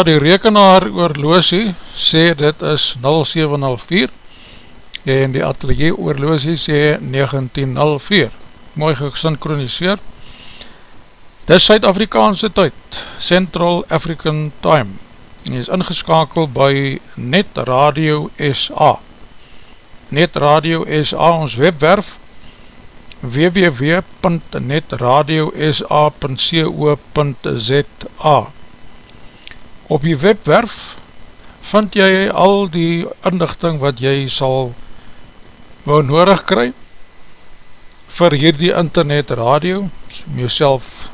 Ja, die rekenaar oorloosie sê dit is 0704 en die atelier oorloosie sê 1904. Mooi gesynchroniseer. Dit is Suid-Afrikaanse tyd, Central African Time. En is ingeskakeld by Net Radio SA. Net Radio SA, ons webwerf www.netradiosa.co.za Op die webwerf vind jy al die inlichting wat jy sal wou nodig kry vir hierdie internet radio om jouself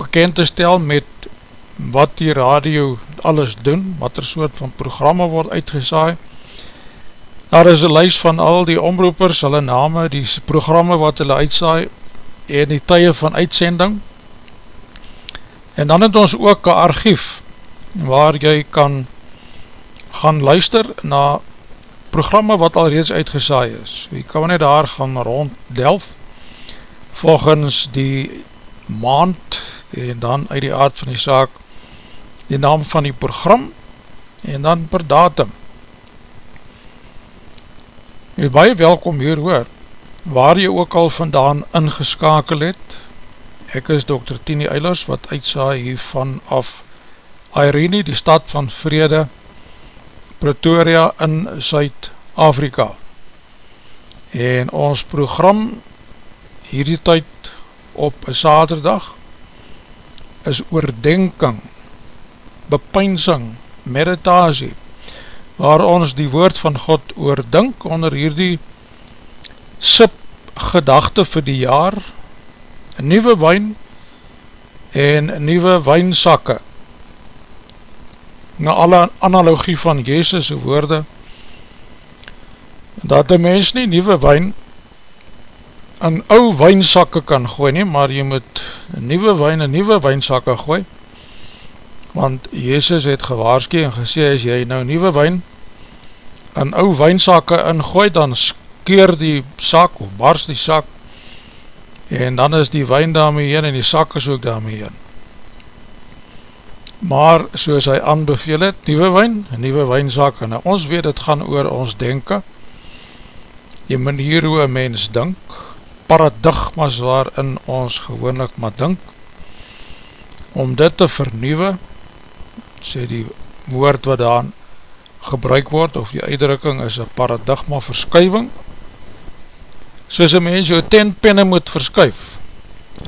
bekend te stel met wat die radio alles doen, wat er soort van programme word uitgesaai. Daar is een lijst van al die omroepers, hulle name, die programme wat hulle uitsaai en die tye van uitsending. En dan het ons ook een archief waar jy kan gaan luister na programme wat al reeds uitgesaai is. Jy kan net daar gaan rond delf volgens die maand en dan uit die aard van die saak die naam van die program en dan per datum. Jy baie welkom hier hoor, waar jy ook al vandaan ingeskakel het. Ek is Dr. Tini Eilers wat uitsaai hiervan af Irene, die stad van vrede, Pretoria in Suid-Afrika. En ons program hierdie tyd op saterdag is oordenking, bepynsing, meditasie, waar ons die woord van God oordink onder hierdie sip gedachte vir die jaar, een nieuwe wijn en nieuwe wijnsakke, na alle analogie van Jezus' woorde, dat die mens nie nieuwe wijn in ou wijnsakke kan gooi nie, maar jy moet nieuwe wijn in nieuwe wijnsakke gooi, want Jezus het gewaarski en gesê, as jy nou nieuwe wijn in ou wijnsakke ingooi, dan skeer die sak of bars die sak, en dan is die wijn daarmee heen en die sak is ook daarmee heen maar soos hy aanbeveel het, nieuwe wijn, nieuwe wijnzak, en ons weet het gaan oor ons denken, die manier hoe een mens dink, paradigmas waarin ons gewoonlik maar dink, om dit te vernieuwe, sê die woord wat daan gebruik word, of die uitdrukking is een paradigma verskuiving, soos een mens jou tenpenne moet verskuif,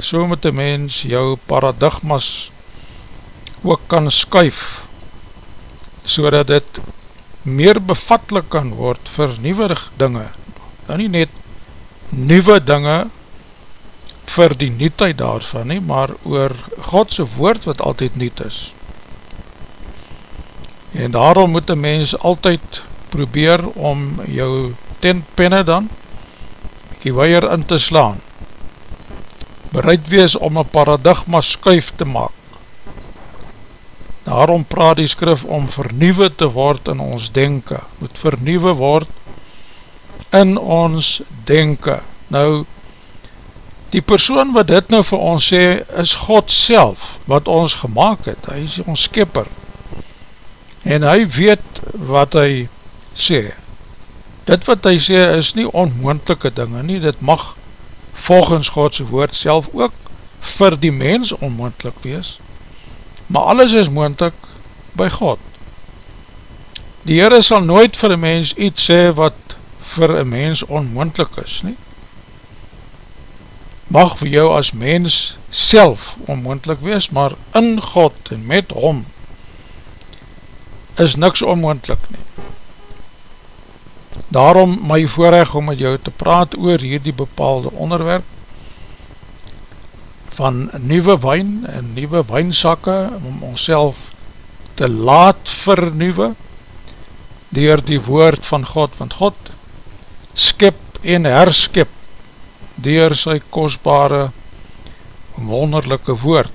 so moet een mens jou paradigmas verskuif, ook kan skuif so dat dit meer bevatlik kan word vir nieuwe dinge. Nou nie net nieuwe dinge vir die nietheid daarvan nie, maar oor Godse woord wat altyd niet is. En daarom moet een mens altyd probeer om jou tentpenne dan die weier in te slaan. Bereid wees om een paradigma skuif te maak Daarom praat die skrif om vernieuwe te word in ons denken, moet vernieuwe word in ons denken. Nou, die persoon wat dit nou vir ons sê, is God self, wat ons gemaakt het, hy is ons skipper, en hy weet wat hy sê. Dit wat hy sê is nie onmoendelike dinge nie, dit mag volgens Godse woord self ook vir die mens onmoendelik wees, maar alles is moontek by God. Die Heere sal nooit vir een mens iets sê wat vir een mens onmoendlik is, nie? Mag vir jou as mens self onmoendlik wees, maar in God en met hom is niks onmoendlik nie. Daarom my voorrecht om met jou te praat oor hierdie bepaalde onderwerp, van nieuwe wijn en nieuwe wijnsakke om onszelf te laat vernieuwe dier die woord van God, want God skip en herskip dier sy kostbare wonderlijke woord.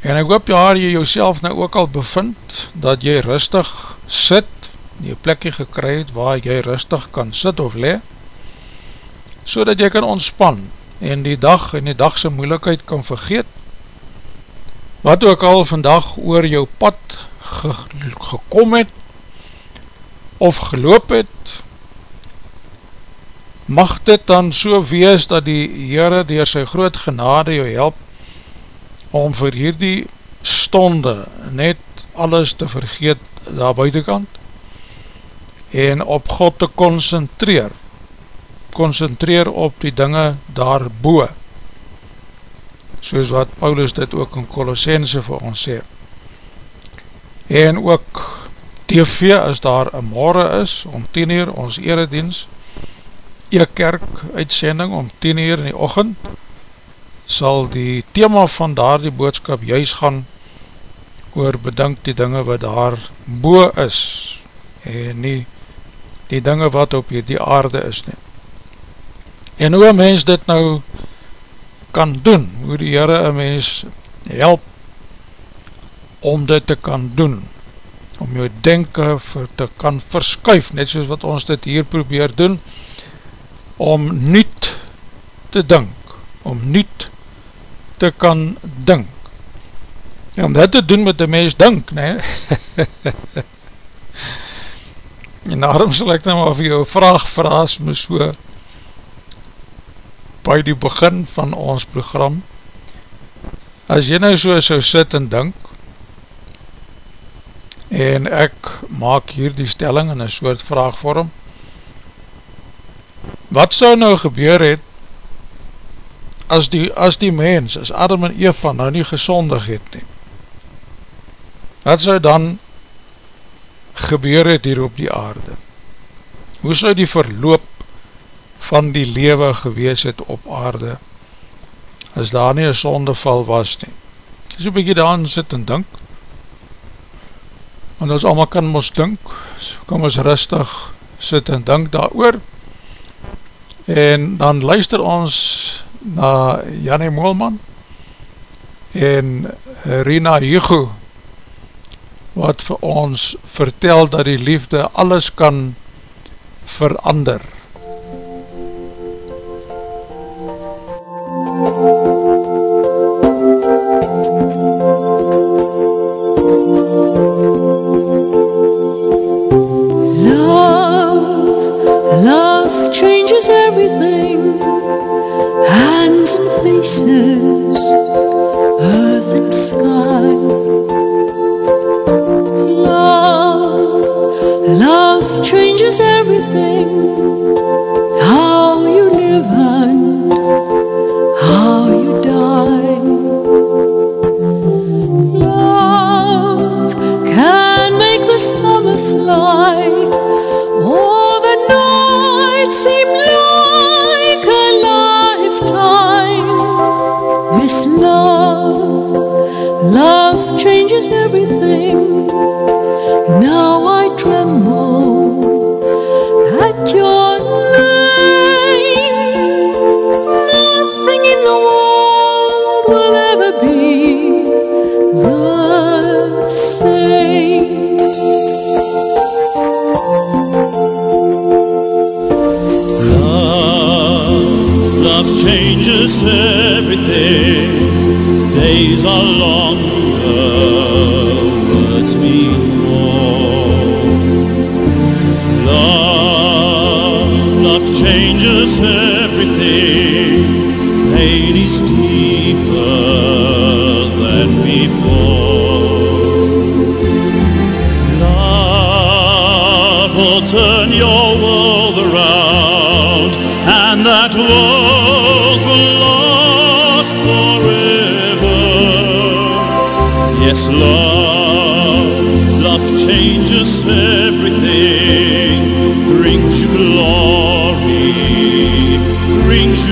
En ek hoop jaar jy jouself nou ook al bevind, dat jy rustig sit, jy plekje gekry het waar jy rustig kan sit of le, so dat jy kan ontspan, en die dag en die dagse moeilikheid kan vergeet. Wat ook al vandag oor jou pad ge gekom het, of geloop het, mag dit dan so wees dat die Heere door sy groot genade jou help om vir hierdie stonde net alles te vergeet daar buitenkant en op God te concentreer concentreer op die dinge daarboe soos wat Paulus dit ook in Colossense vir ons sê en ook TV as daar een morgen is om 10 uur ons eredienst e-kerk uitsending om 10 uur in die ochend sal die thema van daar die boodskap juist gaan oor bedink die dinge wat daar boe is en nie die dinge wat op die aarde is nie. En hoe een mens dit nou kan doen, hoe die Heere een mens help om dit te kan doen, om jou denken vir te kan verskuif, net soos wat ons dit hier probeer doen, om niet te dink, om niet te kan dink. En om dit te doen met die mens dink, nee. en daarom sal ek nou maar vir jou vraag vraas me so by die begin van ons program. As jy nou so so sit en dink, en ek maak hier die stelling in een soort vraagvorm, wat sou nou gebeur het as die, as die mens, as Adam en Eva nou nie gezondig het nie? Wat sou dan gebeur het hier op die aarde? Hoe sou die verloop van die lewe gewees het op aarde as daar nie een sondeval was nie? Is een bykie daar sit en dink, want ons allemaal kan ons dink, so kom ons rustig sit en dink daar oor, en dan luister ons na Janne Moelman en Rina Hugo wat vir ons vertel dat die liefde alles kan verander. Will turn your world around, and that world will last forever. Yes, love, love changes everything, brings you glory, brings you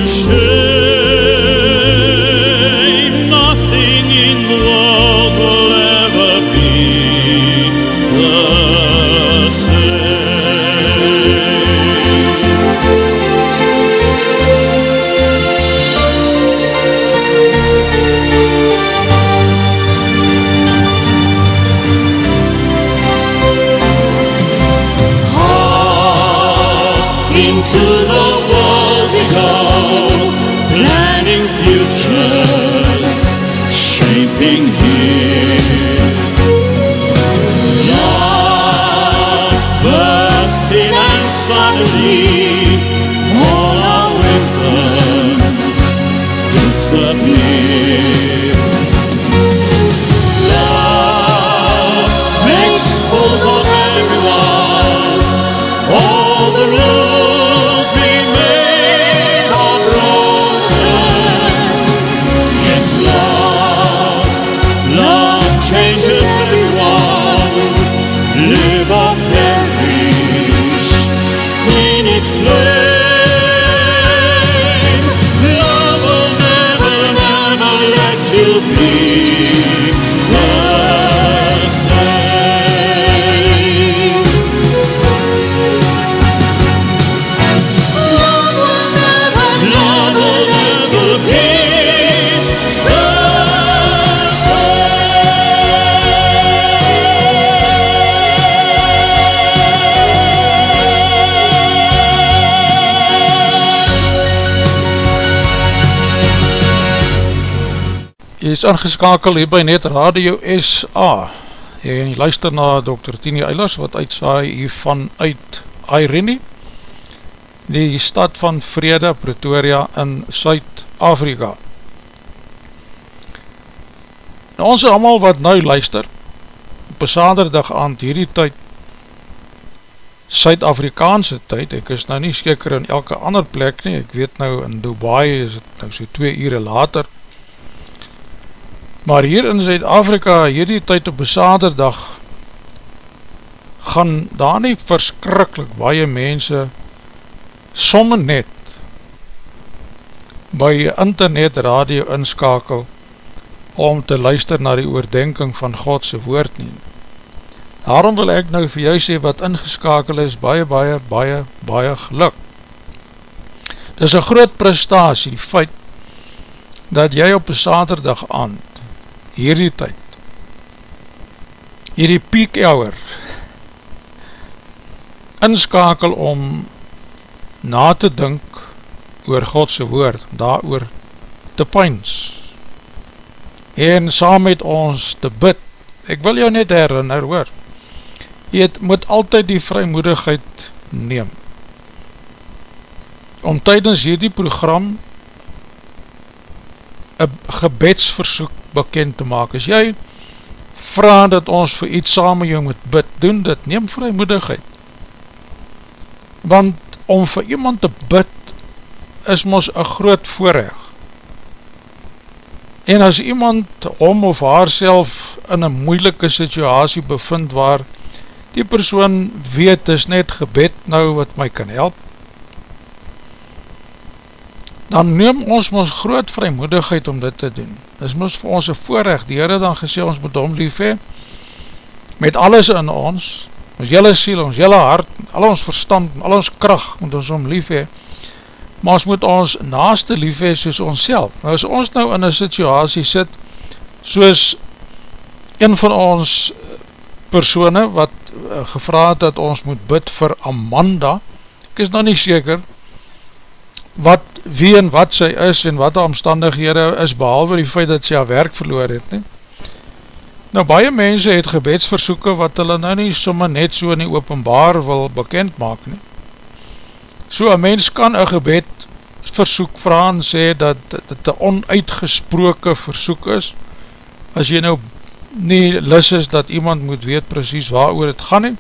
is ingeskakel hier by Net Radio SA en luister na Dr. Tini Eilers wat uitsaai hier vanuit Irene die stad van Vrede, Pretoria in Suid-Afrika. Nou ons allemaal wat nou luister op een saterdag aand hierdie tyd Suid-Afrikaanse tyd, ek is nou nie seker in elke ander plek nie, ek weet nou in Dubai is het nou so 2 ure later Maar hier in Zuid-Afrika, hierdie tyd op een saterdag, gaan daar nie verskrikkelijk baie mense somme net by internet radio inskakel om te luister na die oordenking van Godse woord nie. Daarom wil ek nou vir jou sê wat ingeskakel is, baie, baie, baie, baie geluk. Dit is een groot prestatie, feit dat jy op een saterdag aand hierdie tyd, hierdie peak hour, inskakel om na te dink oor Godse woord, daar oor te pyns, en saam met ons te bid, ek wil jou net herinner hoor, jy het, moet altyd die vrymoedigheid neem, om tydens hierdie program een gebedsversoek bekend te maak. As jy vraag dat ons vir iets saam met jou moet bid, doen dit, neem vrymoedigheid. Want om vir iemand te bid, is ons een groot voorrecht. En as iemand om of haar self in een moeilike situasie bevind waar die persoon weet, is net gebed nou wat my kan help, dan neem ons ons groot vrymoedigheid om dit te doen. Dis ons vir ons een voorrecht, die Heere dan gesê ons moet om lief hee, met alles in ons, ons jylle siel, ons jylle hart, al ons verstand, al ons kracht moet ons om lief hee, maar ons moet ons naaste lief hee soos ons self. Nou as ons nou in een situasie sit, soos een van ons persone wat eh, gevraad dat ons moet bid vir Amanda, ek is nou nie seker, wat, wie en wat sy is en wat die omstandighede is, behalwe die feit dat sy haar werk verloor het. Nie? Nou, baie mense het gebedsversoeken wat hulle nou nie somme net so in die openbaar wil bekend maak. Nie? So, een mens kan een gebed versoek vraag en sê dat dit een onuitgesproke versoek is, as jy nou nie lis is dat iemand moet weet precies waar oor het gaan nie.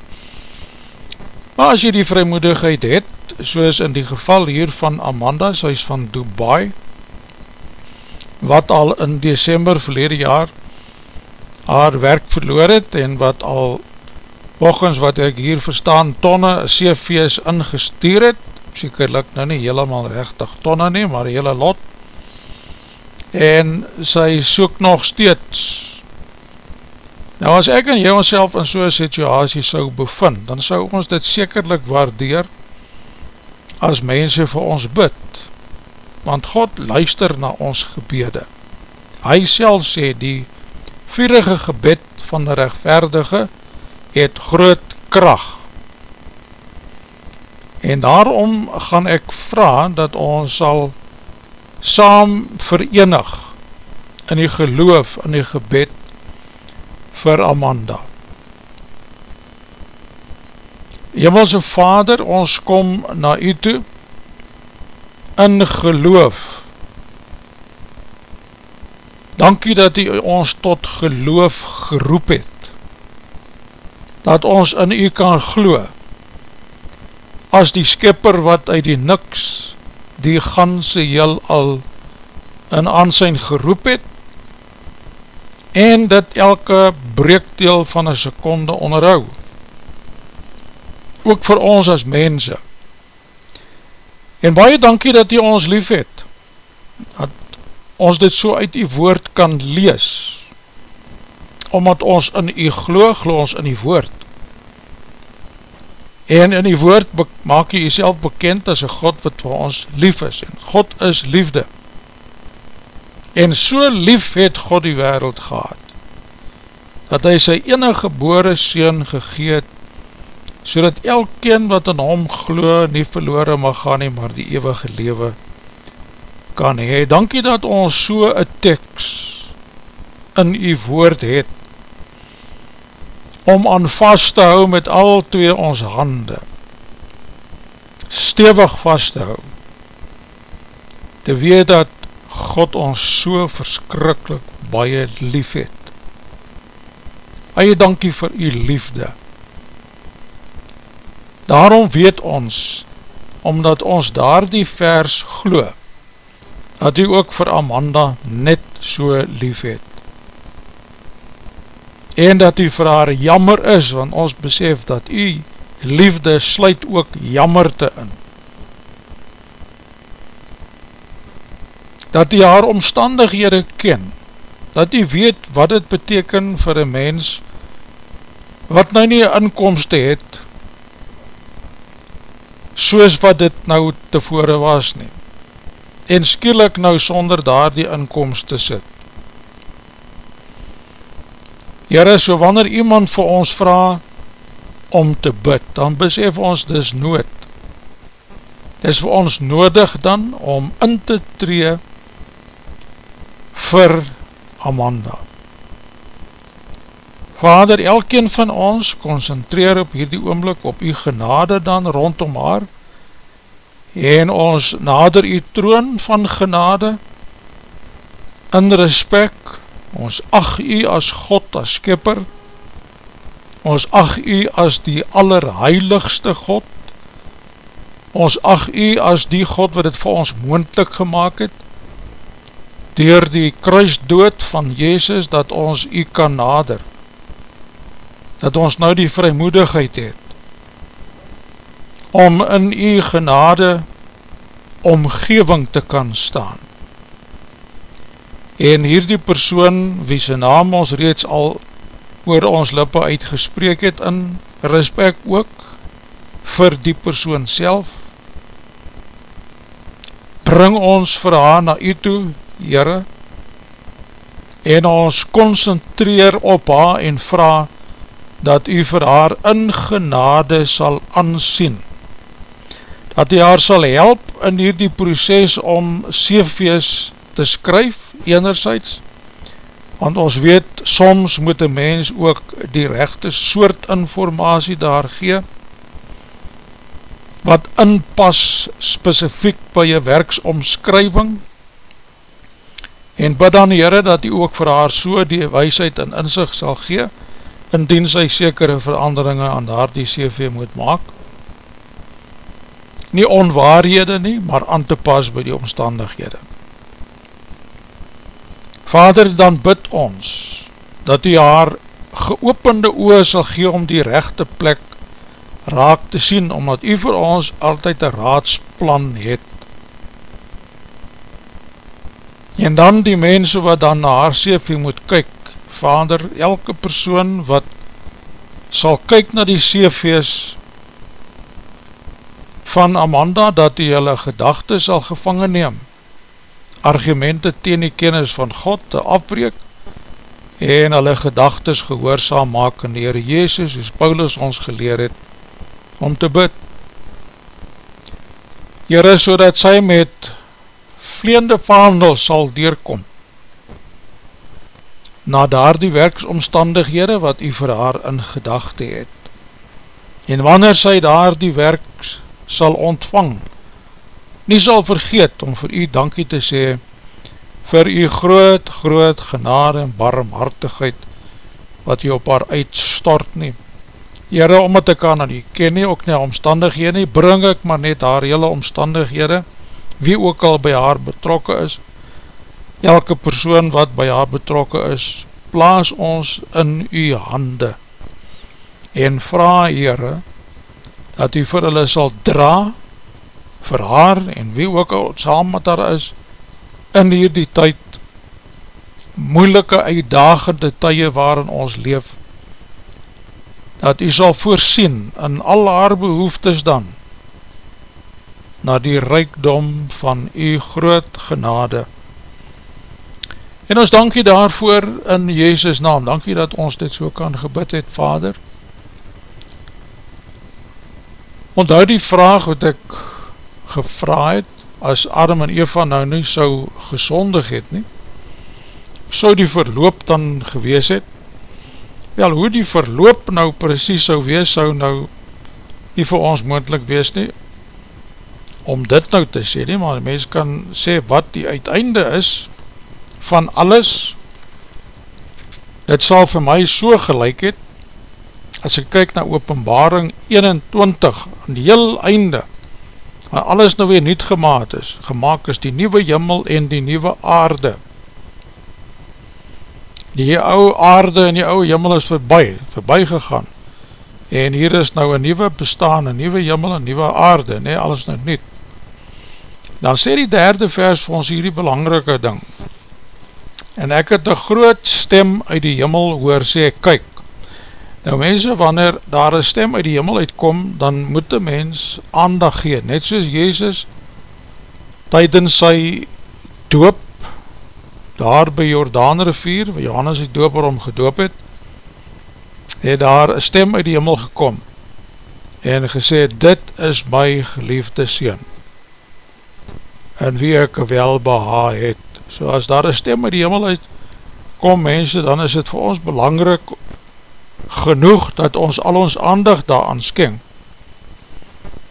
Maar as jy die vrymoedigheid het, soos in die geval hier van Amanda, sy is van Dubai, wat al in december verlede jaar haar werk verloor het en wat al volgens wat ek hier verstaan tonne CV's ingestuur het, sekerlik nou nie helemaal rechtig tonne nie, maar hele lot, en sy soek nog steeds. Nou as ek en jy onszelf in so'n situasie sou bevind, dan sou ons dit sekerlik waardeer, as mense vir ons bid, want God luister na ons gebede. Hy self sê die vierige gebed van die rechtverdige het groot kracht. En daarom gaan ek vraag dat ons sal saam verenig in die geloof in die gebed vir Amanda. Hemelse Vader, ons kom na u toe in geloof. Dankie dat u ons tot geloof geroep het. Dat ons in u kan glo. As die skipper wat uit die niks die ganse heel al in aansijn geroep het en dat elke breekdeel van een seconde onderhou ook vir ons as mense. En baie dankie dat jy ons lief het, dat ons dit so uit die woord kan lees, omdat ons in die glo, glo ons in die woord. En in die woord maak jy jyself bekend as een God wat vir ons lief is, en God is liefde. En so lief het God die wereld gehad, dat hy sy enige gebore Seen gegeet so dat elkeen wat in hom glo nie verloore mag gaan nie, maar die eeuwige lewe kan hee. Dankie dat ons so een tekst in die woord het, om aan vast te hou met al twee ons hande, stevig vast te hou, te weet dat God ons so verskrikkelijk baie lief het. Eie dankie vir u liefde, Daarom weet ons, omdat ons daar die vers glo, dat u ook vir Amanda net so lief het. En dat u vir haar jammer is, want ons besef dat u liefde sluit ook jammerte in. Dat u haar omstandighede ken, dat u weet wat het beteken vir een mens, wat nou nie inkomste het, soos wat dit nou tevore was nie, en skielik nou sonder daar die inkomst te sit. Heere, so wanneer iemand vir ons vraag om te bid, dan besef ons dis nood. Dis vir ons nodig dan om in te tree vir Amanda. Vader, elkeen van ons concentreer op hierdie oomlik op u genade dan rondom haar en ons nader u troon van genade in respect, ons ag u as God, as skipper, ons ag u as die allerheiligste God, ons ag u as die God wat het vir ons moendlik gemaakt het, door die kruisdood van Jezus, dat ons u kan nader, dat ons nou die vrymoedigheid het. Om in u genade omgeving te kan staan. En hier die persoon, wie sy naam ons reeds al oor ons lippe uitgespreek het, in respect ook vir die persoon self, bring ons vir haar na u toe, Heere, en ons concentreer op haar en vraag, dat u vir haar in genade sal ansien, dat u haar sal help in hierdie proces om CV's te skryf, enerzijds, want ons weet, soms moet een mens ook die rechte soort informatie daar gee, wat inpas specifiek by jy werksomskrywing, en bid dan Heere dat u ook vir haar so die weisheid en inzicht sal gee, indien sy sekere veranderinge aan daar die CV moet maak. Nie onwaarhede nie, maar aan te pas by die omstandighede. Vader, dan bid ons, dat die haar geopende oor sal gee om die rechte plek raak te sien, omdat u vir ons altyd een raadsplan het. En dan die mense wat dan na haar CV moet kyk, vader, elke persoon wat sal kyk na die CV's van Amanda, dat die hulle gedachte sal gevangen neem, argumente teen die kennis van God te afbreek, en hulle gedagtes gehoorzaam maak in die Heere Jezus, soos Paulus ons geleer het, om te bid. Heere, so dat sy met vleende vaandel sal deurkom, na daar die werksomstandighede wat u vir haar in gedachte het. en wanneer sy daar die werk sal ontvang, nie sal vergeet om vir u dankie te sê vir u groot, groot genade en barmhartigheid wat u op haar uitstort nie. Heere, omdat ek aan u ken nie, ook nie omstandighede nie, bring ek maar net haar hele omstandighede, wie ook al by haar betrokke is, elke persoon wat by haar betrokke is, plaas ons in u hande en vraag Heere dat u vir hulle sal dra vir haar en wie ook al saam met haar is in hierdie tyd moeilike uitdagende tye waarin ons leef dat u sal voorsien in al haar behoeftes dan na die rijkdom van u groot genade. En ons dankie daarvoor in Jezus naam, dankie dat ons dit so kan gebid het Vader. Onthou die vraag wat ek gevra het, as Adam en Eva nou nie so gezondig het nie, so die verloop dan gewees het, wel hoe die verloop nou precies so wees, sou nou nie vir ons moendlik wees nie, om dit nou te sê nie, maar mens kan sê wat die uiteinde is van alles, dit sal vir my so gelijk het, as ek kyk na openbaring 21, aan die heel einde, waar alles nou weer niet gemaakt is, gemaakt is die nieuwe jimmel en die nieuwe aarde. Die ouwe aarde en die ouwe jimmel is voorbij, voorbij gegaan, en hier is nou een nieuwe bestaan, een nieuwe jimmel, een nieuwe aarde, nee, alles nou niet. Dan sê die derde vers vir ons hierdie belangrike ding, en ek het een groot stem uit die jimmel hoor sê, kyk, Nou mense, wanneer daar een stem uit die hemel uitkom, dan moet die mens aandag gee, net soos Jezus tydens sy doop, daar by Jordaan rivier, waar Johannes die doper om gedoop het, het daar een stem uit die hemel gekom, en gesê, dit is my geliefde sien, en wie ek wel beha het, so as daar een stem uit die hemel uitkom, mense, dan is het vir ons belangrijk, genoeg dat ons al ons aandag daaraan skeng.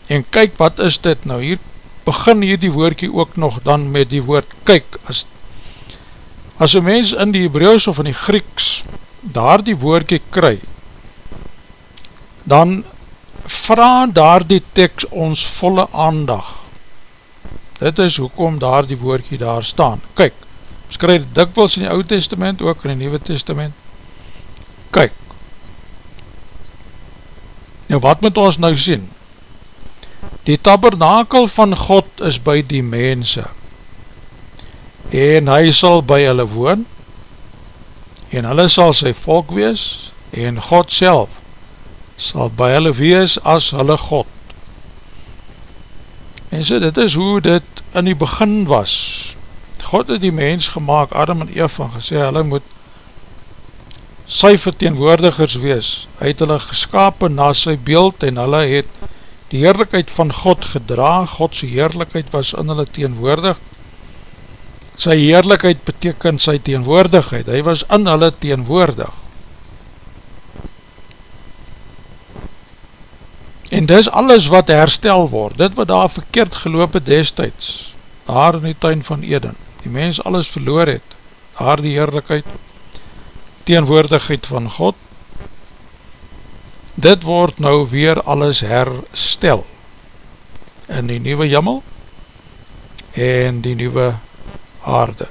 En kyk wat is dit nou, hier begin hier die woordkie ook nog dan met die woord kyk, as, as een mens in die Hebrews of in die Grieks daar die woordkie kry, dan vraag daar die tekst ons volle aandag. Dit is hoekom daar die woordkie daar staan. Kyk, skryf dikwels in die Oud Testament, ook in die Nieuwe Testament. Kyk, Nou wat moet ons nou sien? Die tabernakel van God is by die mense en hy sal by hulle woon en hulle sal sy volk wees en God self sal by hulle wees as hulle God. En so dit is hoe dit in die begin was. God het die mens gemaakt, Adam en Eva, gesê hulle moet sy verteenwoordigers wees, hy het hulle geskapen na sy beeld en hulle het die heerlijkheid van God gedra, Godse heerlijkheid was in hulle teenwoordig, sy heerlijkheid beteken sy teenwoordigheid, hy was in hulle teenwoordig. En dis alles wat herstel word, dit wat daar verkeerd geloop het destijds, daar in die tuin van Eden, die mens alles verloor het, daar die heerlijkheid, teenwoordigheid van God, dit word nou weer alles herstel. In die nieuwe jammel en die nieuwe aarde.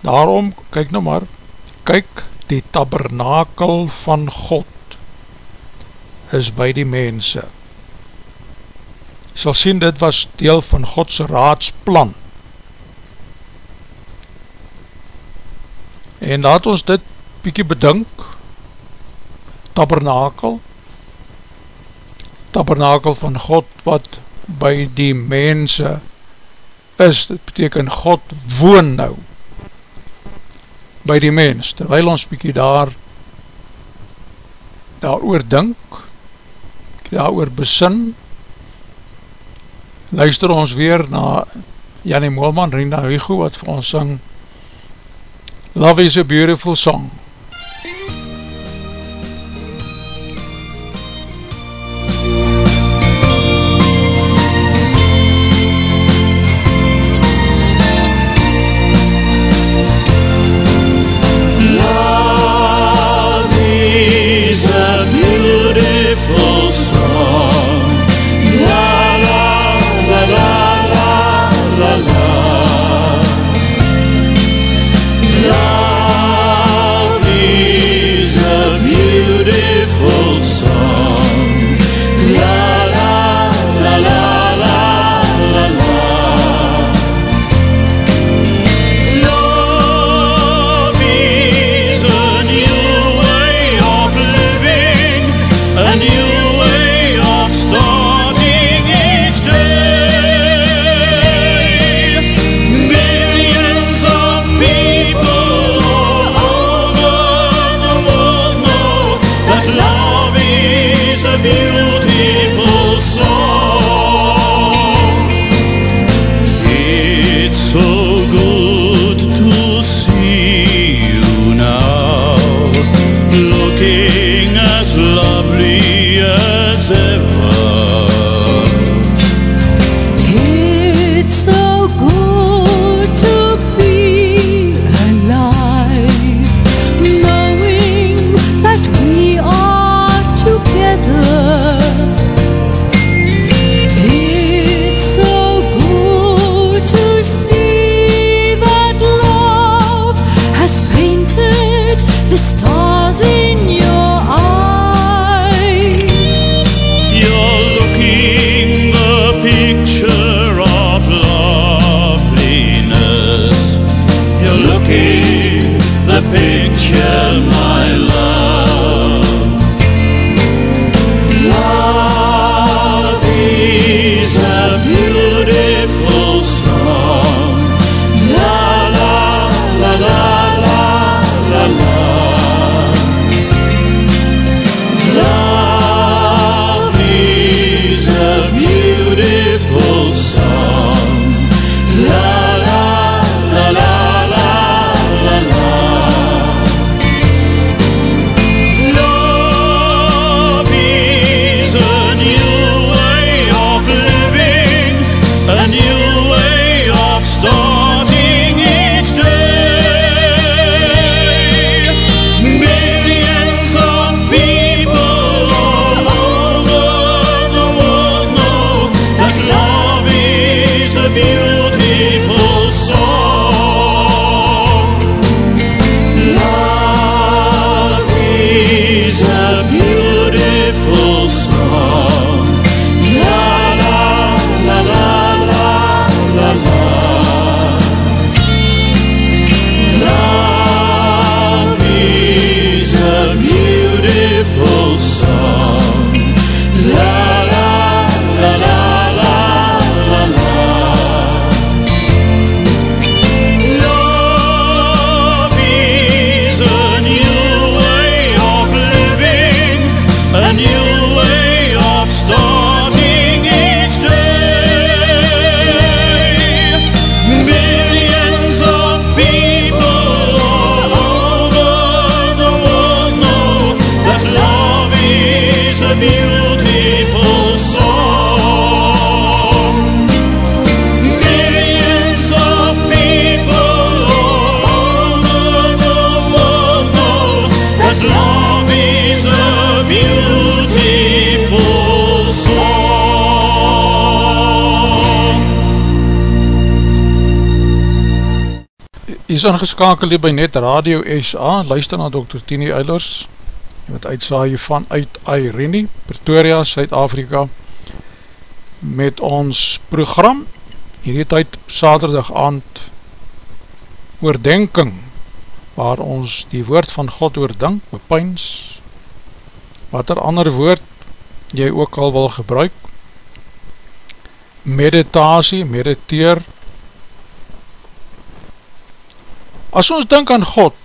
Daarom, kyk nou maar, kyk die tabernakel van God is by die mense. Sal sien, dit was deel van Godse raadsplan. En laat ons dit bykie bedink. Tabernakel. Tabernakel van God wat by die mense is, dit beteken God woon nou by die mens, terwijl ons bykie daar daar oor dink daar oor besin luister ons weer na Jannie Moelman, Rina Hugo wat vir ons syng Love is a beautiful song. Jy is ingeskakel hier by Net Radio SA, luister na Dr. Tini Eilers, wat uitsaai van uit Irene, Pretoria, Suid-Afrika, met ons program, hierdie tyd saterdag aand, oordenking, waar ons die woord van God oordink, bepyns, wat er ander woord jy ook al wil gebruik, meditasie, mediteer, As ons denk aan God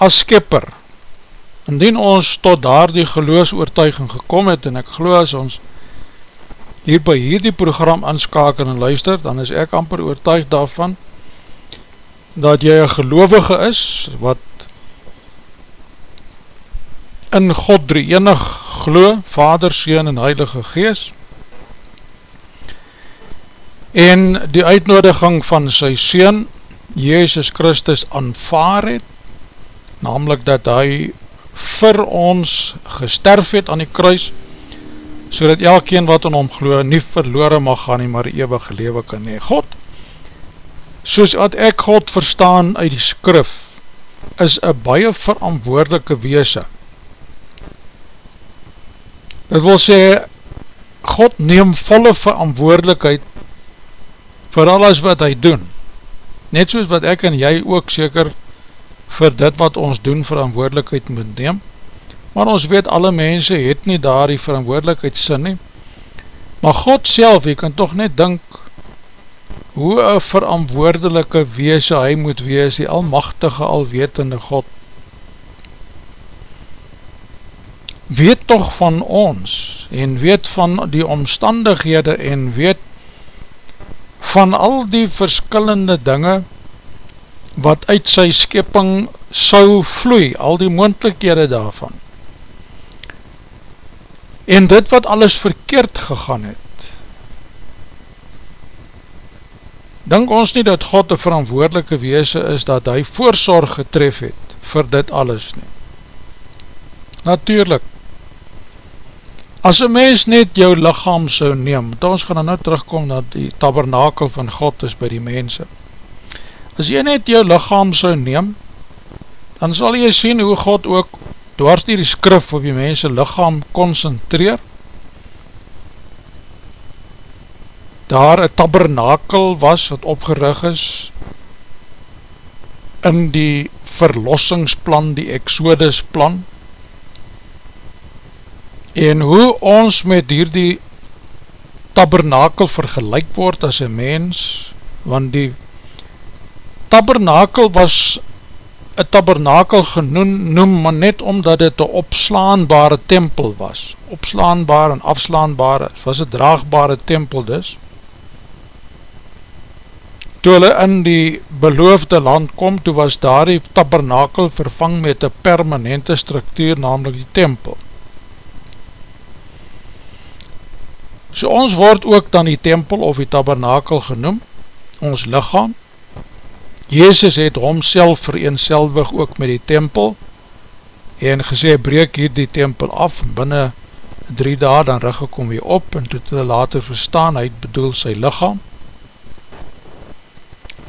as skepper, indien ons tot daar die geloosoortuiging gekom het, en ek geloo as ons hier by hierdie program aanskakel en luister, dan is ek amper oortuig daarvan, dat jy een gelovige is, wat in God drie enig glo, Vader, Seen en Heilige Gees, en die uitnodiging van sy Seen, Jezus Christus, aanvaar het, namelijk dat hy vir ons gesterf het aan die kruis, so dat elkeen wat in hom glo nie verloren mag gaan nie, maar die eeuwige lewe kan hee. God, soos wat ek God verstaan uit die skrif, is een baie verantwoordelike weese. Dit wil sê, God neem volle verantwoordelikheid vir alles wat hy doen. Net soos wat ek en jy ook seker vir dit wat ons doen verantwoordelikheid moet neem. Maar ons weet alle mense het nie daar die verantwoordelikheid sin nie. Maar God self, jy kan toch net dink hoe een verantwoordelike wees hy moet wees, die almachtige, alwetende God. Weet toch van ons en weet van die omstandighede en weet van al die verskillende dinge wat uit sy skepping sou vloei, al die moendlikhede daarvan. En dit wat alles verkeerd gegaan het, Dink ons nie dat God een verantwoordelike weese is dat hy voorzorg getref het vir dit alles nie. Natuurlijk, as een mens net jou lichaam sou neem, want ons gaan nou terugkom dat die tabernakel van God is by die mense. As jy net jou lichaam sou neem, dan sal jy sien hoe God ook dwars die skrif op die mense lichaam concentreer, daar een tabernakel was wat opgerig is in die verlossingsplan, die exodus plan en hoe ons met hierdie tabernakel vergelijk word as een mens want die tabernakel was een tabernakel genoem noem maar net omdat het een opslaanbare tempel was opslaanbare en afslaanbare was een draagbare tempel dus toe hulle in die beloofde land kom, toe was daar die tabernakel vervang met een permanente structuur, namelijk die tempel. So ons word ook dan die tempel of die tabernakel genoem, ons lichaam. Jezus het homself vereenselwig ook met die tempel, en gesê, breek hier die tempel af, binnen drie daad dan ruggekom weer op, en toe hulle later verstaan, hy bedoel sy lichaam,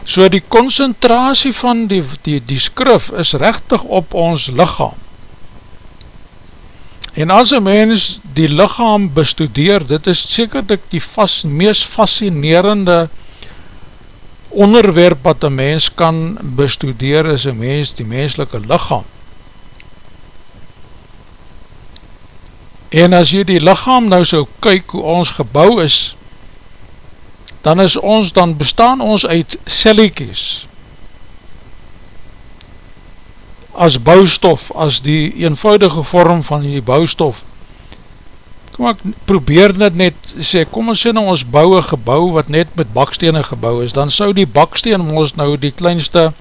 So die concentratie van die, die, die skrif is rechtig op ons lichaam. En as een mens die lichaam bestudeer, dit is sekerlik die vast, meest fascinerende onderwerp wat een mens kan bestudeer is een mens, die menslike lichaam. En as jy die lichaam nou so kyk hoe ons gebouw is, dan is ons, dan bestaan ons uit celliekies as bouwstof, as die eenvoudige vorm van die bouwstof. Kom ek probeer net net sê, kom ons sê nou ons bouwe gebouw wat net met bakstene gebouw is, dan sou die baksteen ons nou die kleinste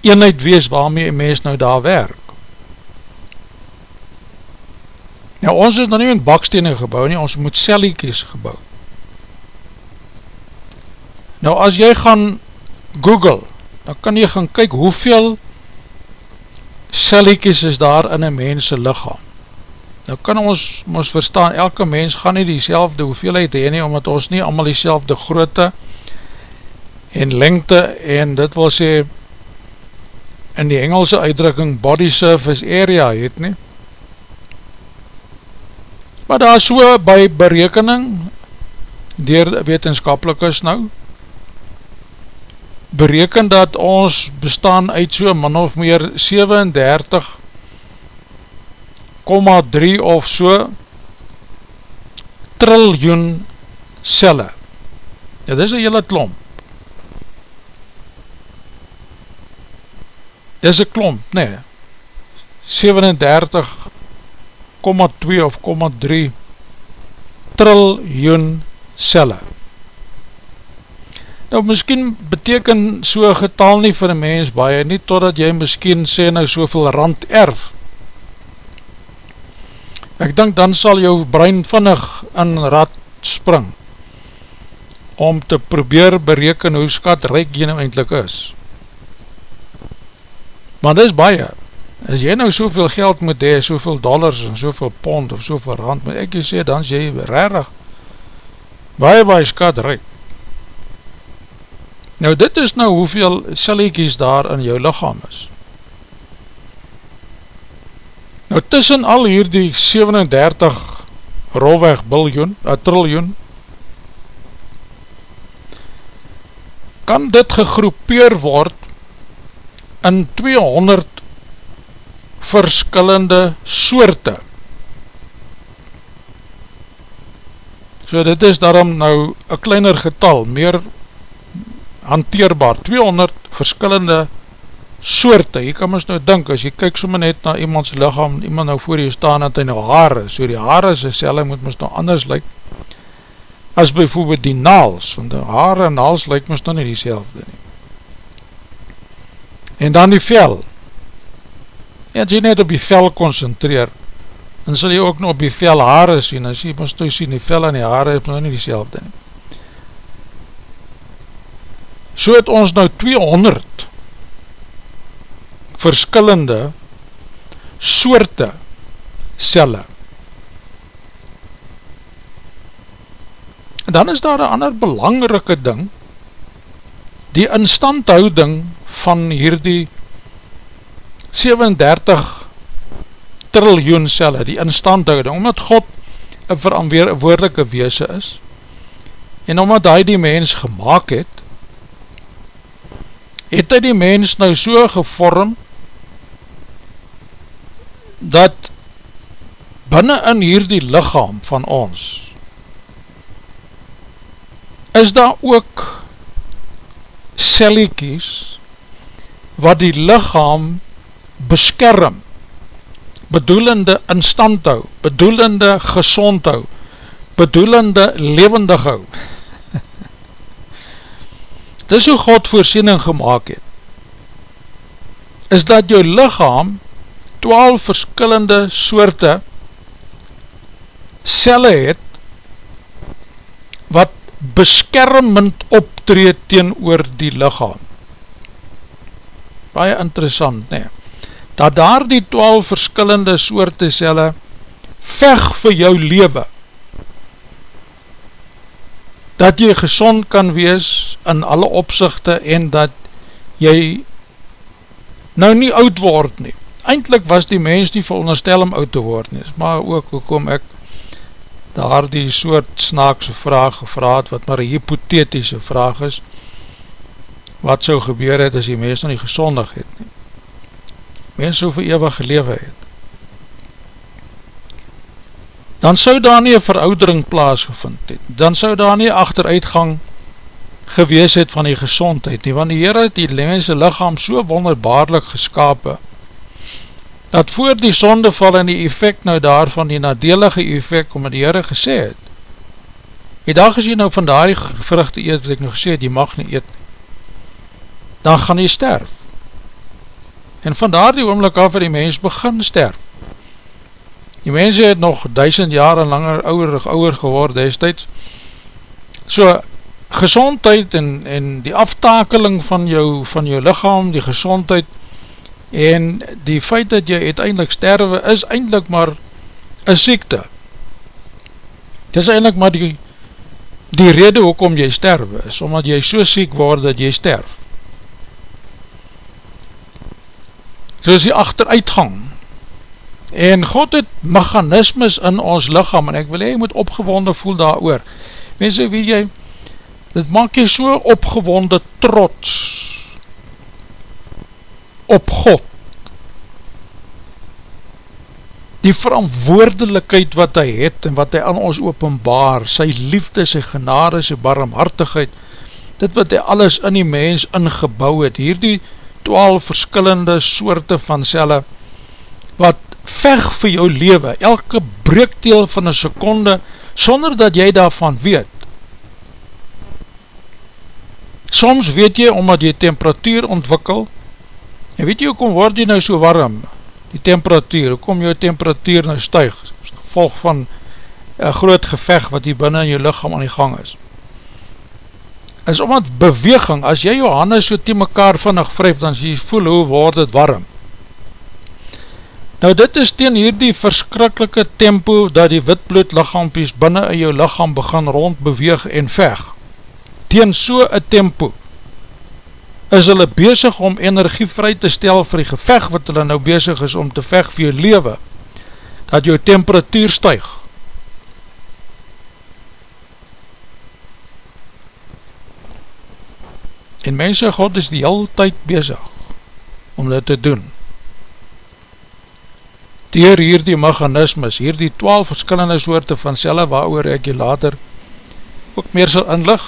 eenheid wees waarmee een mens nou daar werk. Nou ons is nou nie met bakstene gebouw nie, ons moet celliekies gebouw. Nou as jy gaan google, dan kan jy gaan kyk hoeveel celliekies is daar in een mense lichaam. Nou kan ons ons verstaan, elke mens gaan nie die selfde hoeveelheid heen nie, omdat ons nie allemaal die selfde grootte en lengte en dit wil sê in die Engelse uitdrukking body surface area het nie. Maar daar so by berekening dier wetenskapelik is nou, bereken dat ons bestaan uit so min of meer 37,3 of so triljoen celle. Ja, dit is een hele klomp. Dit is een klomp, nee. 37,2 of 3 triljoen celle. Nou, miskien beteken so'n getal nie vir een mens baie nie, totdat jy miskien sê nou soveel rand erf. Ek dink dan sal jou brein vinnig in rad spring, om te probeer bereken hoe skatryk jy nou eindelijk is. Maar dit is baie. As jy nou soveel geld moet hee, soveel dollars en soveel pond of soveel rand, moet ek jy sê, dan is jy rarig baie baie skatryk. Nou dit is nou hoeveel sillekies daar in jou lichaam is. Nou tussen al hier die 37 rolweg biljoen, a triljoen, kan dit gegroepeer word in 200 verskillende soorte. So dit is daarom nou een kleiner getal, meer hanteerbaar, 200 verskillende soorte, jy kan ons nou dink, as jy kyk so net na iemands lichaam, iemand nou voor jy staan, dat hy nou haare, so die haare sy selle moet ons nou anders lyk, as bijvoorbeeld die naals, want die haare en naals lyk ons nou nie die selfde nie. En dan die vel. En as jy net op die vel concentreer, dan sal jy ook nog op die vel haare sien, as jy moest toe sien, die vel en die haare is nou nie die selfde nie. So het ons nou 200 verskillende soorte celle. En dan is daar een ander belangrike ding, die instandhouding van hierdie 37 triljoen celle, die instandhouding, omdat God een verantwoordelike weese is, en omdat hy die mens gemaakt het, het hy die mens nou so gevorm, dat binnen in hierdie lichaam van ons, is daar ook celliekies wat die lichaam beskerm, bedoelende in stand hou, bedoelende gezond hou, bedoelende levendig hou. Dis hoe God voorsiening gemaakt het, is dat jou lichaam 12 verskillende soorte celle het, wat beskermend optreed teen oor die lichaam. Baie interessant, nee. Dat daar die 12 verskillende soorte celle veg vir jou lewe. Dat jy gezond kan wees in alle opzichte en dat jy nou nie oud word nie. Eindelijk was die mens nie veronderstel om oud te word nie, maar ook hoekom ek daar die soort snaakse vraag gevraad, wat maar een hypothetische vraag is, wat so gebeur het as die mens nog nie gezondig het nie. Mens so vir eeuwig gelewe het. Dan sou daar nie een veroudering plaasgevind het, dan sou daar nie achteruitgang gewees het van die gezondheid nie, want die Heer het die mense lichaam so wonderbaarlik geskapen, dat voor die sondeval en die effect nou daarvan, die nadelige effect, omdat die Heere gesê het, die dag as jy nou van die vruchte eet, wat ek nou gesê het, jy mag nie eet, dan gaan jy sterf. En van daar die oomlik af, die mens begin sterf. Die mens het nog duisend jaar en langer ouwer, ouwer geword destijds. So, gezondheid en, en die aftakeling van jou, van jou lichaam, die gezondheid, en die feit dat jy uiteindelik sterwe is eindelijk maar een siekte. Het is eindelijk maar die die rede hoekom jy sterwe is omdat jy so siek word dat jy sterf. So is die achteruitgang en God het mechanismes in ons lichaam en ek wil jy moet opgewonde voel daar oor mense wie jy dit maak jy so opgewonde trots op God. Die verantwoordelikheid wat hy het en wat hy aan ons openbaar, sy liefde, sy genade, sy barmhartigheid, dit wat hy alles in die mens ingebouw het, hier die 12 verskillende soorte van selle, wat veg vir jou leven, elke breekdeel van een seconde, sonder dat jy daarvan weet. Soms weet jy, omdat jy temperatuur ontwikkel, En weet jy, hoe kom word jy nou so warm? Die temperatuur, hoe kom jou temperatuur nou stuig? Gevolg van een groot geveg wat hier binnen in jou lichaam aan die gang is. Is omdat beweging, as jy jou handen so die mekaar vinnig vryf, dan jy voel hoe word het warm. Nou dit is teen hierdie verskrikkelike tempo dat die witbloed lichaampies binnen in jou lichaam begin rond beweeg en veg. Teen so een tempo is hulle bezig om energie vry te stel vir die geveg wat hulle nou bezig is om te veg vir jou lewe, dat jou temperatuur stuig. En mense, God is die hele tyd bezig om dit te doen. Dier hier die mechanismes, hier die 12 verskillende soorte van celle waar ek jy later ook meer sal inlig,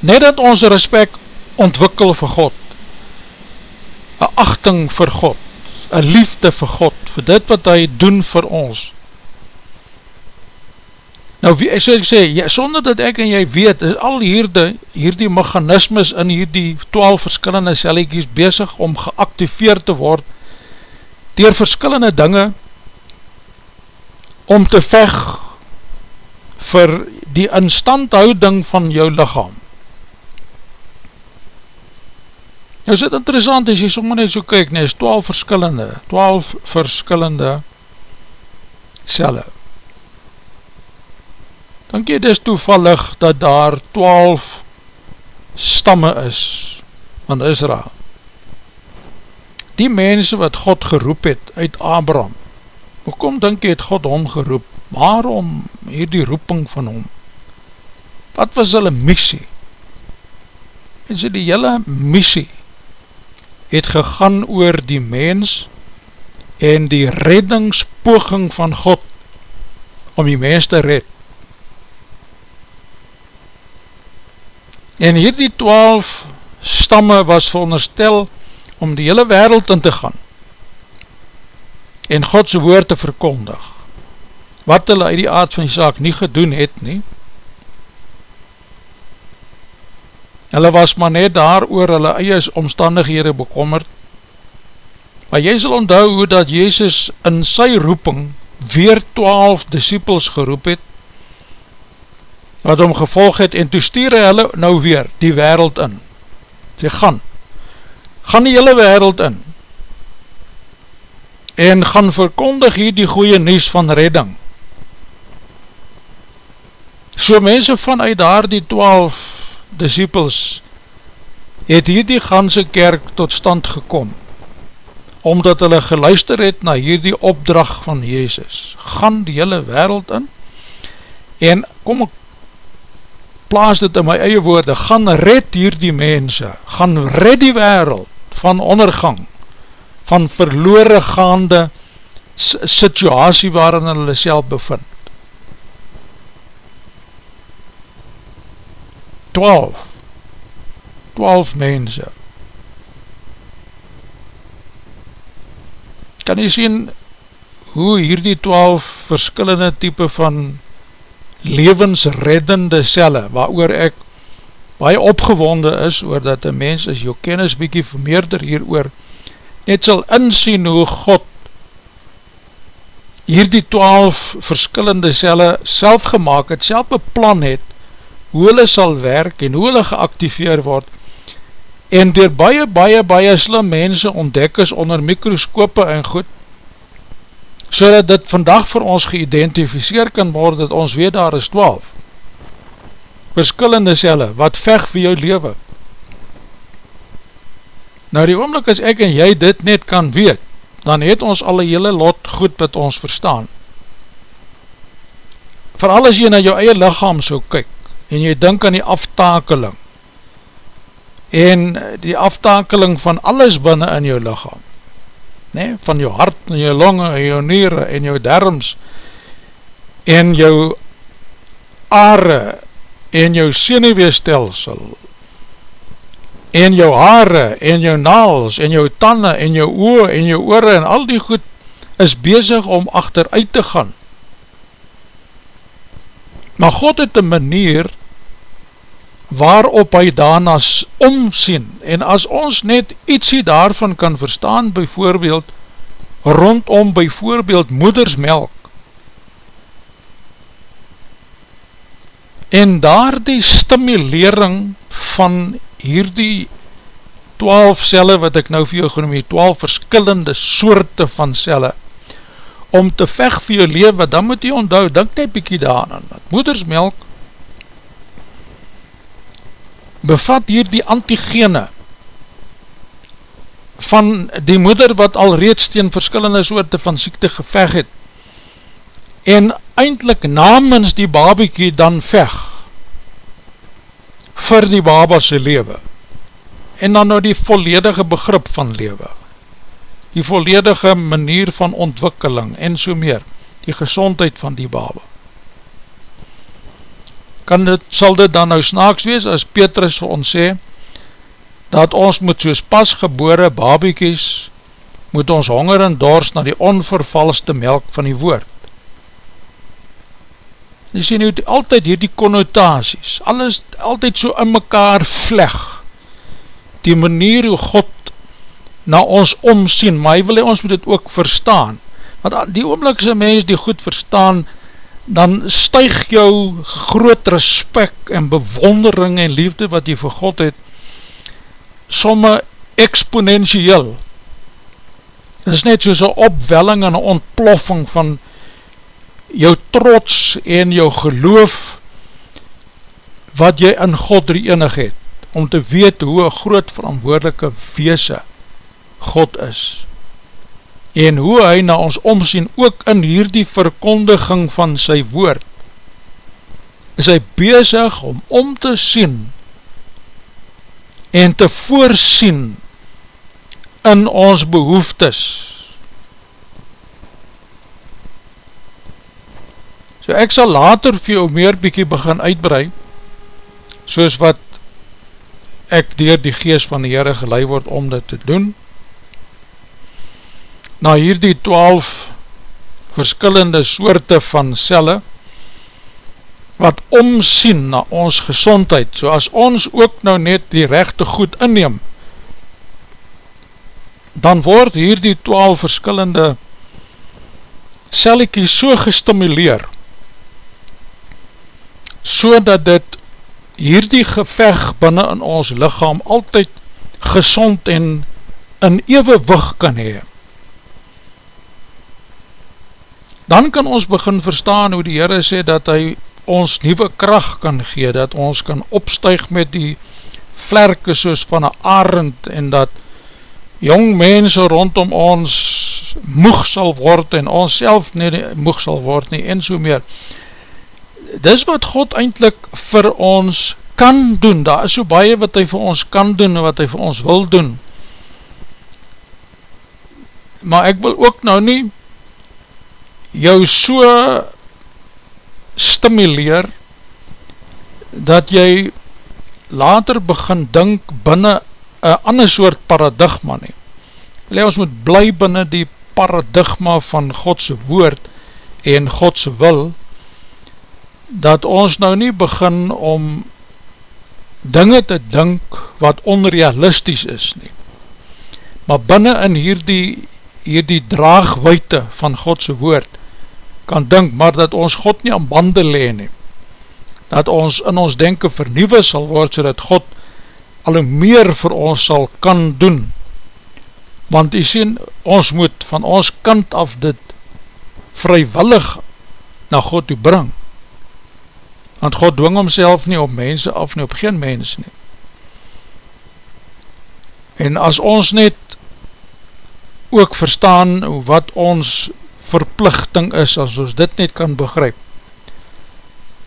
net dat ons respect ontwikkel vir God, een achting vir God, een liefde vir God, vir dit wat hy doen vir ons, Nou, so ek sê, ja, sonder dat ek en jy weet, is al hierde, hierdie mechanismes in hierdie 12 verskillende celliekies bezig om geactiveerd te word dier verskillende dinge om te veg vir die instandhouding van jou lichaam. Nou is dit interessant as jy sommer net so kyk, nie, is 12 verskillende, 12 verskillende celle. Dan jy dis toevallig dat daar 12 stamme is van Israel. Die mense wat God geroep het uit Abraham, hoekom denk jy het God hom geroep? Waarom hier die roeping van hom? Wat was hulle missie? En so die hele missie het gegaan oor die mens en die reddingspoging van God om die mens te red. En hier die twaalf stamme was veronderstel die hele wereld in te gaan en Godse woord te verkondig. Wat hulle uit die aard van die saak nie gedoen het nie, Hulle was maar net daar oor hulle eie omstandighede bekommerd. Maar jy sal onthou hoe dat Jezus in sy roeping weer twaalf disciples geroep het, wat om gevolg het, en toe stuur hy hulle nou weer die wereld in. Sê, gaan, gaan die hele wereld in, en gaan verkondig hier die goeie nies van redding. So mense vanuit daar die twaalf disciples het hierdie ganse kerk tot stand gekom omdat hulle geluister het na hierdie opdracht van Jezus. Gaan die hele wereld in. En kom ek plaas dit in my eie woorde gaan red hierdie mense. Gaan red die wereld van ondergang van verloore gaande situasie waarin hulle self bevind. 12 12 mense. Kan jy sien hoe hierdie 12 verskillende type van levensreddende celle waar ek baie opgewonde is oor dat een mens as jou kennis bykie vermeerder hier oor net sal insien hoe God hierdie 12 verskillende celle self gemaakt het, self beplan het hoe hulle sal werk en hoe hulle geactiveer word. En door baie, baie, baie slim mense ontdek is onder mikroskope en goed so dat dit vandag vir ons geïdentificeer kan word dat ons weet daar is 12 verskillende celle wat veg vir jou leven nou die oomlik as ek en jy dit net kan weet dan het ons al een hele lot goed wat ons verstaan. Vooral as jy na jou eie lichaam so kyk en jy dink aan die aftakeling en die aftakeling van alles binnen in jou lichaam nee, van jou hart en jou longe en jou niere en jou derms en jou aare en jou seneweestelsel en jou haare en jou naals en jou tanden en jou oor en jou oore en al die goed is bezig om achteruit te gaan. Maar God het een manier waarop hy daarnas omsien en as ons net ietsie daarvan kan verstaan byvoorbeeld rondom byvoorbeeld moedersmelk en daar die stimulering van hierdie 12 celle wat ek nou vir jou genoem hier 12 verskillende soorte van celle om te vech vir jou leven dan moet jy onthou, denk net bykie daaraan moedersmelk bevat hier die antigene van die moeder wat al reeds teen verskillende soorte van siekte geveg het. En eindelijk namens die babiekie dan veg vir die babase lewe. En dan nou die volledige begrip van lewe. Die volledige manier van ontwikkeling en so meer. Die gezondheid van die baba. Kan dit, sal dit dan nou snaaks wees as Petrus vir ons sê, dat ons moet soos pasgebore babiekies, moet ons honger en dors na die onvervalste melk van die woord. Jy sê nie, altyd hier die connotaties, alles altyd so in mekaar vleg, die manier hoe God na ons omsien, maar hy wil hy ons moet dit ook verstaan, want die oomlik as een mens die goed verstaan, dan stuig jou groot respect en bewondering en liefde wat jy vir God het, somme exponentieel, dit is net soos een opwelling en een ontploffing van jou trots en jou geloof wat jy in God enig het, om te weet hoe een groot verantwoordelike weese God is. En hoe hy na ons omsien ook in hierdie verkondiging van sy woord is hy bezig om om te sien en te voorsien in ons behoeftes So ek sal later vir jou meer bykie begin uitbrei, soos wat ek dier die gees van die Heere gelei word om dit te doen. Na hierdie twaalf verskillende soorte van celle, wat omsien na ons gezondheid, so as ons ook nou net die rechte goed inneem, dan word hierdie twaalf verskillende celliekie so gestimuleer, so dat dit hierdie geveg binnen in ons lichaam altyd gezond en in evenwig kan hee. Dan kan ons begin verstaan hoe die Heere sê dat hy ons nieuwe kracht kan gee, dat ons kan opstuig met die vlerke soos van een arend en dat jong mense rondom ons moeg sal word en ons self nie moeg sal word nie en so meer dis wat God eindelijk vir ons kan doen, daar is so baie wat hy vir ons kan doen en wat hy vir ons wil doen. Maar ek wil ook nou nie jou so stimuleer dat jy later begin dink binnen een ander soort paradigma nie. Le, ons moet bly binnen die paradigma van Godse woord en Godse wil, dat ons nou nie begin om dinge te dink wat onrealistisch is nie. Maar binnen in hierdie, hierdie draagweite van Godse woord kan dink, maar dat ons God nie aan bande leen nie. Dat ons in ons denken vernieuwe sal word, so dat God al meer vir ons sal kan doen. Want jy sien, ons moet van ons kant af dit vrywillig na God toe bring want God dwing homself nie op mense af nie, op geen mens nie. En as ons net ook verstaan wat ons verplichting is, as ons dit net kan begryp,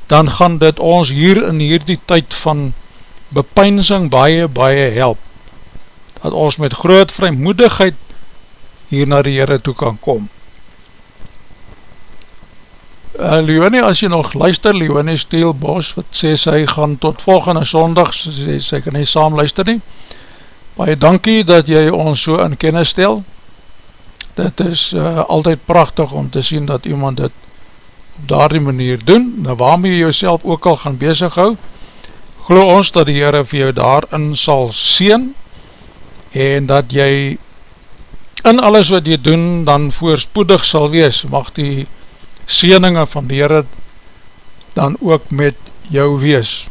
dan gaan dit ons hier in hierdie tyd van bepeinsing baie, baie help, dat ons met groot vrymoedigheid hier na die Heere toe kan kom. Uh, Leonie, as jy nog luister, Leonie Steelbos, wat sê sy gaan tot volgende sondag, sy, sy kan nie saam luister nie. Baie dankie dat jy ons so in kennis stel. Dit is uh, altyd prachtig om te sien dat iemand dit op daar die manier doen, nou waarmee jy jouself ook al gaan bezig hou, glo ons dat die Heere vir jou daarin sal sien, en dat jy in alles wat jy doen, dan voorspoedig sal wees, mag die sieninge van die Heere dan ook met jou wees.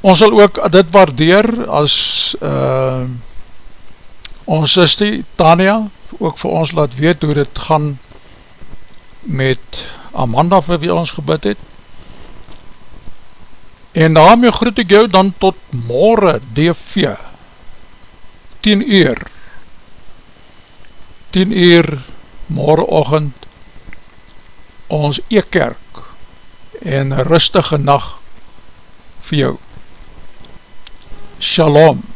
Ons sal ook dit waardeer as uh, ons sister Tania ook vir ons laat weet hoe dit gaan met Amanda vir wie ons gebid het. En daarmee groet ek jou dan tot morgen DV 10 uur 10 uur morgenochtend ons eekkerk en rustige nacht vir jou. Shalom.